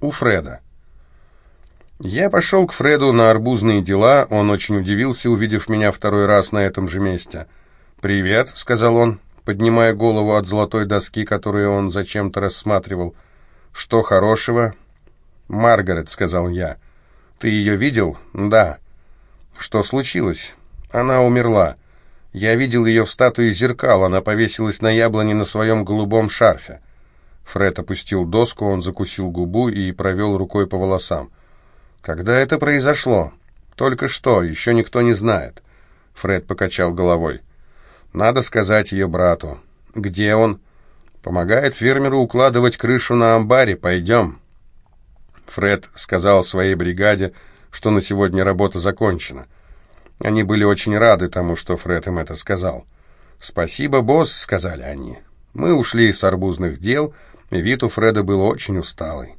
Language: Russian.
У Фреда. Я пошел к Фреду на арбузные дела, он очень удивился, увидев меня второй раз на этом же месте. «Привет», — сказал он, поднимая голову от золотой доски, которую он зачем-то рассматривал. «Что хорошего?» «Маргарет», — сказал я. «Ты ее видел?» «Да». «Что случилось?» «Она умерла. Я видел ее в статуе зеркал, она повесилась на яблоне на своем голубом шарфе». Фред опустил доску, он закусил губу и провел рукой по волосам. «Когда это произошло?» «Только что, еще никто не знает». Фред покачал головой. «Надо сказать ее брату». «Где он?» «Помогает фермеру укладывать крышу на амбаре. Пойдем». Фред сказал своей бригаде, что на сегодня работа закончена. Они были очень рады тому, что Фред им это сказал. «Спасибо, босс», — сказали они. Мы ушли с арбузных дел, вид у Фреда был очень усталый.